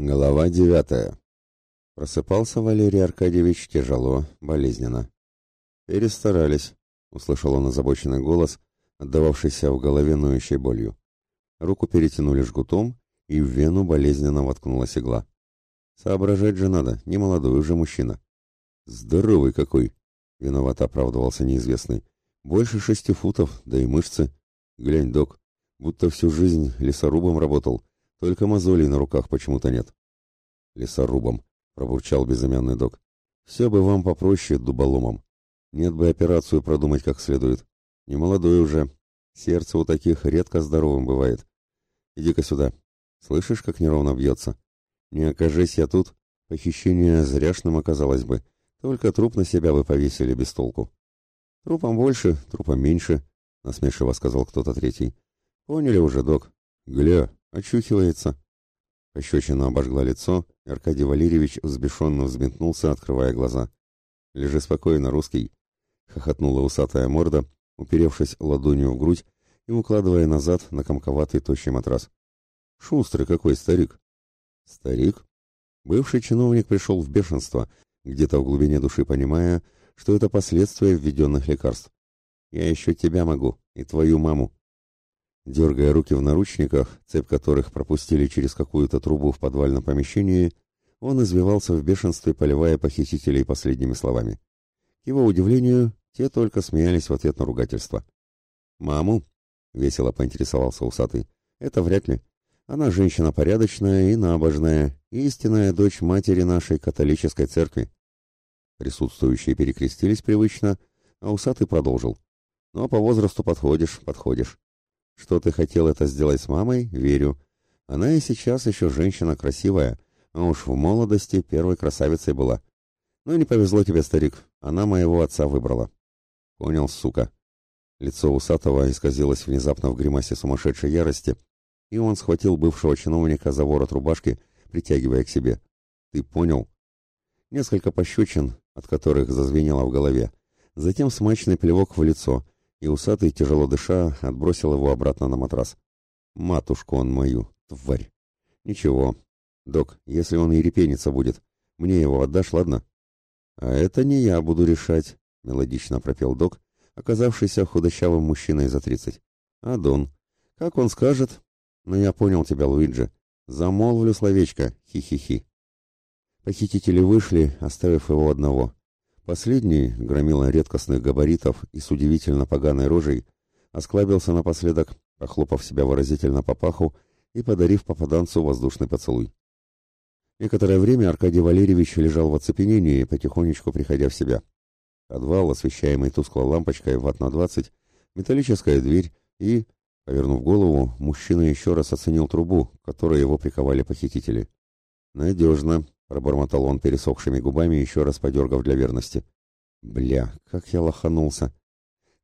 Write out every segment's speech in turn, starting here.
Глава девятая. Просыпался Валерий Аркадьевич тяжело, болезненно. «Перестарались», — услышал он озабоченный голос, отдававшийся в голове ноющей болью. Руку перетянули жгутом, и в вену болезненно воткнулась игла. «Соображать же надо, не молодой уже мужчина». «Здоровый какой!» — виновато оправдывался неизвестный. «Больше шести футов, да и мышцы. Глянь, док, будто всю жизнь лесорубом работал, только мозолей на руках почему-то нет. Лесорубом, пробурчал безымянный док. Все бы вам попроще дуболомом. Нет бы операцию продумать как следует. Не молодой уже. Сердце у таких редко здоровым бывает. Иди-ка сюда. Слышишь, как неровно бьется? Не окажись я тут, похищение зряшным оказалось бы. Только труп на себя вы повесили без толку. Трупом больше, трупом меньше, насмешливо сказал кто-то третий. Поняли уже, док. Гля, Очухивается. Пощечина обожгла лицо, и Аркадий Валерьевич взбешенно взметнулся, открывая глаза. «Лежи спокойно, русский!» — хохотнула усатая морда, уперевшись ладонью в грудь и укладывая назад на комковатый тощий матрас. «Шустрый какой старик!» «Старик?» Бывший чиновник пришел в бешенство, где-то в глубине души понимая, что это последствия введенных лекарств. «Я еще тебя могу, и твою маму!» Дергая руки в наручниках, цепь которых пропустили через какую-то трубу в подвальном помещении, он извивался в бешенстве, поливая похитителей последними словами. К его удивлению, те только смеялись в ответ на ругательство. «Маму?» — весело поинтересовался усатый. «Это вряд ли. Она женщина порядочная и набожная, истинная дочь матери нашей католической церкви». Присутствующие перекрестились привычно, а усатый продолжил. «Но по возрасту подходишь, подходишь. Что ты хотел это сделать с мамой, верю. Она и сейчас еще женщина красивая, а уж в молодости первой красавицей была. Ну не повезло тебе, старик, она моего отца выбрала. Понял, сука. Лицо усатого исказилось внезапно в гримасе сумасшедшей ярости, и он схватил бывшего чиновника за ворот рубашки, притягивая к себе. Ты понял? Несколько пощечин, от которых зазвенело в голове, затем смачный плевок в лицо — и усатый, тяжело дыша, отбросил его обратно на матрас. «Матушку он мою, тварь!» «Ничего. Док, если он ерепениться будет, мне его отдашь, ладно?» «А это не я буду решать», — мелодично пропел док, оказавшийся худощавым мужчиной за тридцать. «А Дон? Как он скажет?» «Ну, я понял тебя, Луиджи. Замолвлю словечко. Хи-хи-хи». Похитители вышли, оставив его одного. Последний, громила редкостных габаритов и с удивительно поганой рожей, осклабился напоследок, похлопав себя выразительно по паху и подарив попаданцу воздушный поцелуй. Некоторое время Аркадий Валерьевич лежал в оцепенении, потихонечку приходя в себя. Подвал, освещаемый тусклой лампочкой ватт на двадцать, металлическая дверь и, повернув голову, мужчина еще раз оценил трубу, которой его приковали похитители. «Надежно», Пробормотал он пересохшими губами, еще раз подергав для верности. Бля, как я лоханулся.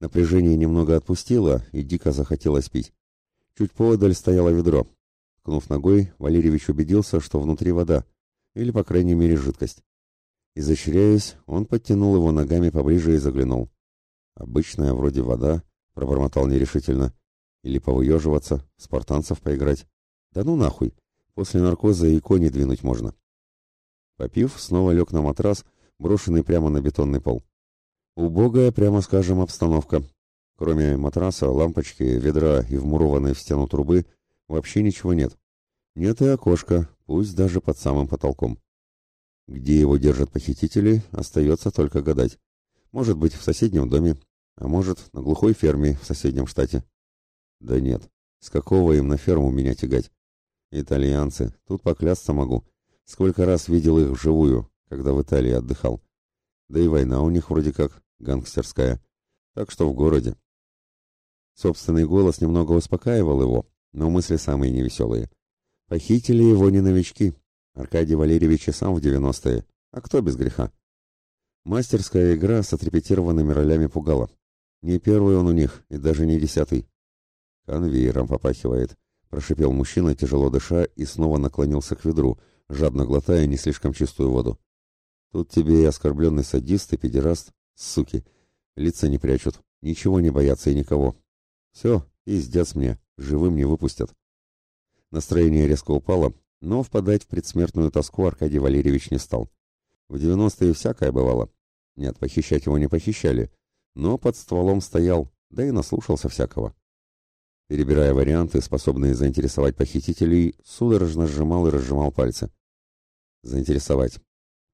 Напряжение немного отпустило, и дико захотелось пить. Чуть поодаль стояло ведро. Ткнув ногой, Валерьевич убедился, что внутри вода, или, по крайней мере, жидкость. Изощряясь, он подтянул его ногами поближе и заглянул. «Обычная вроде вода», — пробормотал нерешительно. «Или повыеживаться, спартанцев поиграть. Да ну нахуй, после наркоза и кони двинуть можно». Попив, снова лег на матрас, брошенный прямо на бетонный пол. Убогая, прямо скажем, обстановка. Кроме матраса, лампочки, ведра и вмурованной в стену трубы вообще ничего нет. Нет и окошка, пусть даже под самым потолком. Где его держат похитители, остается только гадать. Может быть, в соседнем доме, а может, на глухой ферме в соседнем штате. Да нет, с какого им на ферму меня тягать? Итальянцы, тут поклясться могу, Сколько раз видел их вживую, когда в Италии отдыхал. Да и война у них вроде как гангстерская. Так что в городе. Собственный голос немного успокаивал его, но мысли самые невеселые. Похитили его не новички. Аркадий Валерьевич и сам в девяностые. А кто без греха? Мастерская игра с отрепетированными ролями пугала. Не первый он у них, и даже не десятый. Конвейером попахивает, прошипел мужчина, тяжело дыша, и снова наклонился к ведру, жадно глотая не слишком чистую воду. Тут тебе и оскорбленный садист, и педераст, суки. Лица не прячут, ничего не боятся и никого. Все, пиздец мне, живым не выпустят. Настроение резко упало, но впадать в предсмертную тоску Аркадий Валерьевич не стал. В девяностые всякое бывало. Нет, похищать его не похищали, но под стволом стоял, да и наслушался всякого. Перебирая варианты, способные заинтересовать похитителей, судорожно сжимал и разжимал пальцы. Заинтересовать.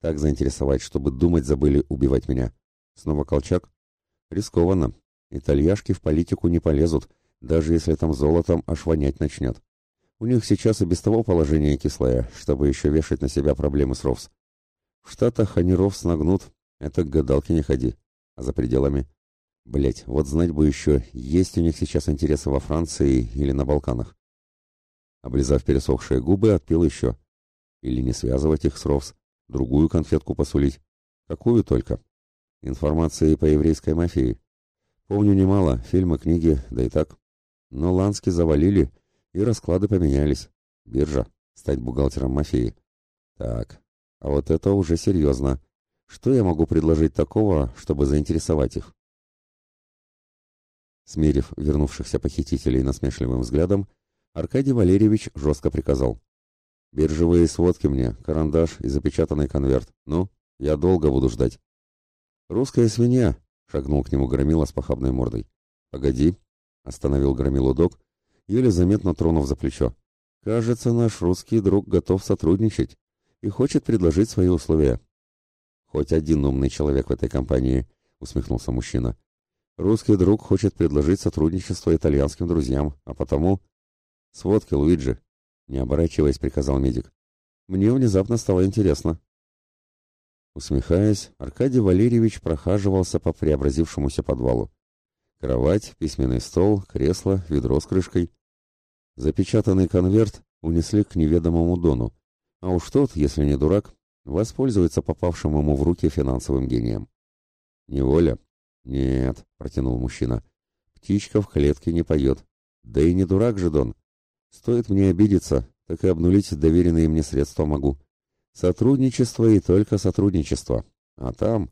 Так заинтересовать, чтобы думать забыли убивать меня. Снова Колчак? Рискованно. Итальяшки в политику не полезут, даже если там золотом аж вонять начнет. У них сейчас и без того положение кислое, чтобы еще вешать на себя проблемы с РОВС. В Штатах они РОВС нагнут, это к гадалке не ходи. А за пределами? Блять, вот знать бы еще, есть у них сейчас интересы во Франции или на Балканах. Облизав пересохшие губы, отпил еще. Или не связывать их с РОВС, другую конфетку посулить. Какую только. Информации по еврейской мафии. Помню немало, фильмы, книги, да и так. Но Лански завалили, и расклады поменялись. Биржа. Стать бухгалтером мафии. Так, а вот это уже серьезно. Что я могу предложить такого, чтобы заинтересовать их? Смерив вернувшихся похитителей насмешливым взглядом, Аркадий Валерьевич жестко приказал. «Биржевые сводки мне, карандаш и запечатанный конверт. Ну, я долго буду ждать». «Русская свинья!» — шагнул к нему Громила с похабной мордой. «Погоди!» — остановил Громилу док, еле заметно тронув за плечо. «Кажется, наш русский друг готов сотрудничать и хочет предложить свои условия». «Хоть один умный человек в этой компании», — усмехнулся мужчина. «Русский друг хочет предложить сотрудничество итальянским друзьям, а потому...» «Сводки, Луиджи», — не оборачиваясь, приказал медик. «Мне внезапно стало интересно». Усмехаясь, Аркадий Валерьевич прохаживался по преобразившемуся подвалу. Кровать, письменный стол, кресло, ведро с крышкой. Запечатанный конверт унесли к неведомому Дону, а уж тот, если не дурак, воспользуется попавшим ему в руки финансовым гением. «Неволя?» «Нет», — протянул мужчина, — «птичка в клетке не поет. Да и не дурак же Дон. Стоит мне обидеться, так и обнулить доверенные мне средства могу. Сотрудничество и только сотрудничество. А там...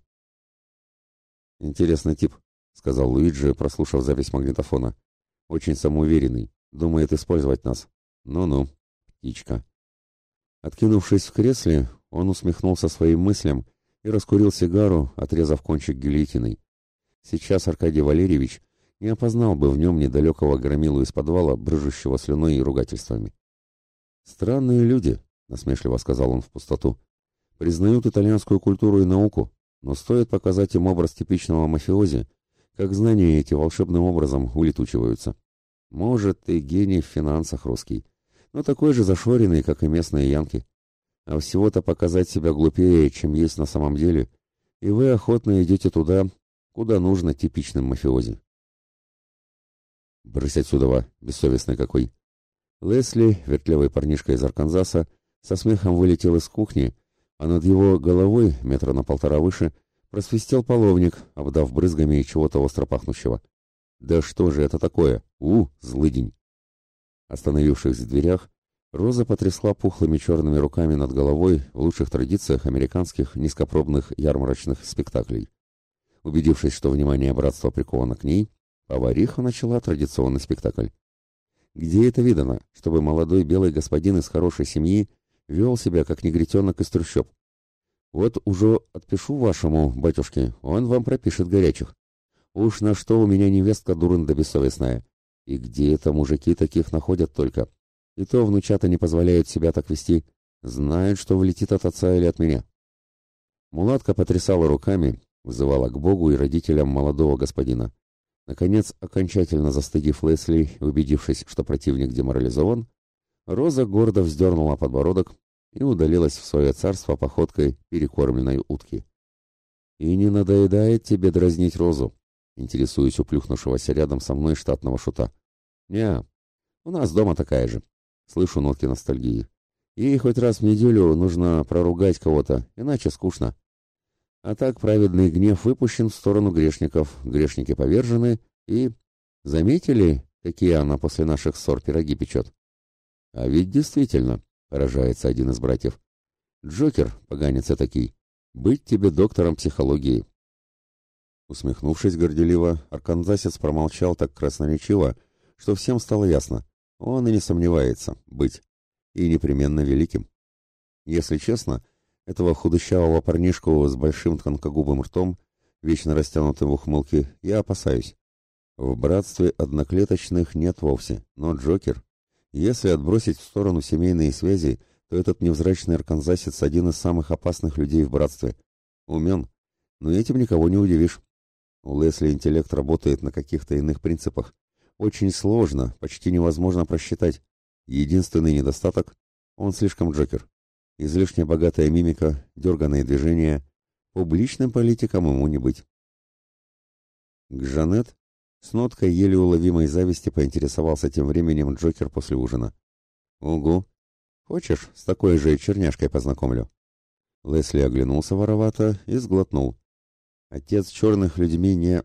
Интересный тип, сказал Луиджи, прослушав запись магнитофона. Очень самоуверенный. Думает использовать нас. Ну-ну, птичка. Откинувшись в кресле, он усмехнулся своим мыслям и раскурил сигару, отрезав кончик гильотиной. Сейчас Аркадий Валерьевич не опознал бы в нем недалекого громилу из подвала, брыжущего слюной и ругательствами. «Странные люди», — насмешливо сказал он в пустоту. «Признают итальянскую культуру и науку, но стоит показать им образ типичного мафиози, как знания эти волшебным образом улетучиваются. Может, ты гений в финансах русский, но такой же зашоренный, как и местные янки. А всего-то показать себя глупее, чем есть на самом деле, и вы охотно идете туда, куда нужно типичным мафиози». «Брысь отсюда, бессовестный какой!» Лесли, вертлявый парнишка из Арканзаса, со смехом вылетел из кухни, а над его головой, метра на полтора выше, просвистел половник, обдав брызгами чего-то остро пахнущего. «Да что же это такое? У, злыдень!» Остановившись в дверях, Роза потрясла пухлыми черными руками над головой в лучших традициях американских низкопробных ярмарочных спектаклей. Убедившись, что внимание братства приковано к ней, повариха начала традиционный спектакль. Где это видано, чтобы молодой белый господин из хорошей семьи вел себя как негритенок из трущоб. Вот уже отпишу вашему батюшке, он вам пропишет горячих. Уж на что у меня невестка дурында бессовестная. И где это мужики таких находят только? И то внучата не позволяют себя так вести. Знают, что влетит от отца или от меня. Мулатка потрясала руками, вызывала к Богу и родителям молодого господина. Наконец, окончательно застыдив Лесли, убедившись, что противник деморализован, Роза гордо вздернула подбородок и удалилась в свое царство походкой перекормленной утки. «И не надоедает тебе дразнить Розу?» интересуюсь у плюхнувшегося рядом со мной штатного шута. «Не, у нас дома такая же». Слышу нотки ностальгии. Ей хоть раз в неделю нужно проругать кого-то, иначе скучно. А так праведный гнев выпущен в сторону грешников, грешники повержены и... Заметили, какие она после наших ссор пироги печет? А ведь действительно, поражается один из братьев. Джокер, поганец такой, быть тебе доктором психологии. Усмехнувшись горделиво, арканзасец промолчал так красноречиво, что всем стало ясно. Он и не сомневается, быть. и непременно великим. Если честно, этого худощавого парнишку с большим тонкогубым ртом, вечно растянутым в ухмылке, я опасаюсь. В братстве одноклеточных нет вовсе, но Джокер... Если отбросить в сторону семейные связи, то этот невзрачный арканзасец один из самых опасных людей в братстве. Умен, но этим никого не удивишь. У Лесли интеллект работает на каких-то иных принципах. Очень сложно, почти невозможно просчитать. Единственный недостаток — он слишком Джокер. Излишне богатая мимика, дерганные движения. Публичным политиком ему не быть. К Жанет с ноткой еле уловимой зависти поинтересовался тем временем Джокер после ужина. «Угу. Хочешь, с такой же черняшкой познакомлю?» Лесли оглянулся воровато и сглотнул. Отец черных людьми не...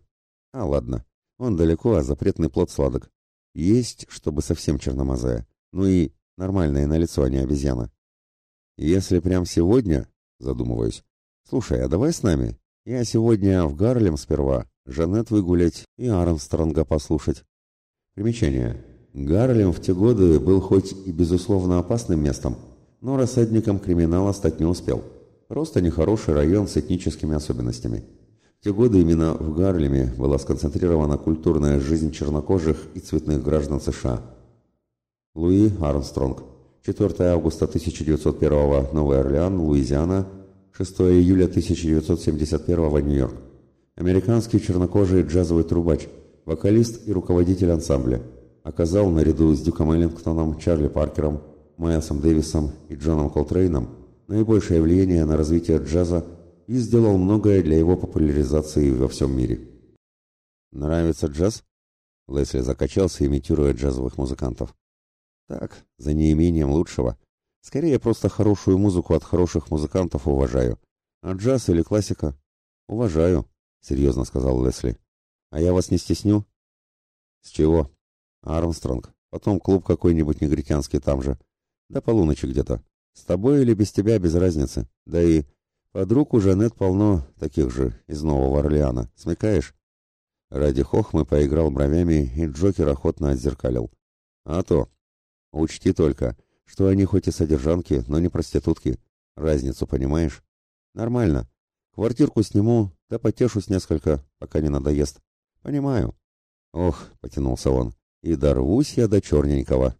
А, ладно. Он далеко, а запретный плод сладок. Есть, чтобы совсем черномазая. Ну и нормальное на лицо, а не обезьяна. Если прям сегодня, задумываюсь. Слушай, а давай с нами? Я сегодня в Гарлем сперва, Жанет выгулять и Армстронга послушать. Примечание. Гарлем в те годы был хоть и безусловно опасным местом, но рассадником криминала стать не успел. Просто нехороший район с этническими особенностями. В те годы именно в Гарлеме была сконцентрирована культурная жизнь чернокожих и цветных граждан США. Луи Армстронг. 4 августа 1901 Новый Орлеан, Луизиана. 6 июля 1971 Нью-Йорк. Американский чернокожий джазовый трубач, вокалист и руководитель ансамбля. Оказал наряду с Дюком Эллингтоном, Чарли Паркером, Майлсом Дэвисом и Джоном Колтрейном наибольшее влияние на развитие джаза и сделал многое для его популяризации во всем мире. «Нравится джаз?» Лесли закачался, имитируя джазовых музыкантов. «Так, за неимением лучшего. Скорее, просто хорошую музыку от хороших музыкантов уважаю. А джаз или классика?» «Уважаю», — серьезно сказал Лесли. «А я вас не стесню?» «С чего?» «Армстронг. Потом клуб какой-нибудь негритянский там же. До полуночи где-то. С тобой или без тебя без разницы. Да и Подруг у Жанет полно таких же из Нового Орлеана. Смекаешь? Ради хохмы поиграл бровями, и Джокер охотно отзеркалил. А то. Учти только, что они хоть и содержанки, но не проститутки. Разницу понимаешь? Нормально. Квартирку сниму, да потешусь несколько, пока не надоест. Понимаю. Ох, потянулся он, и дорвусь я до черненького.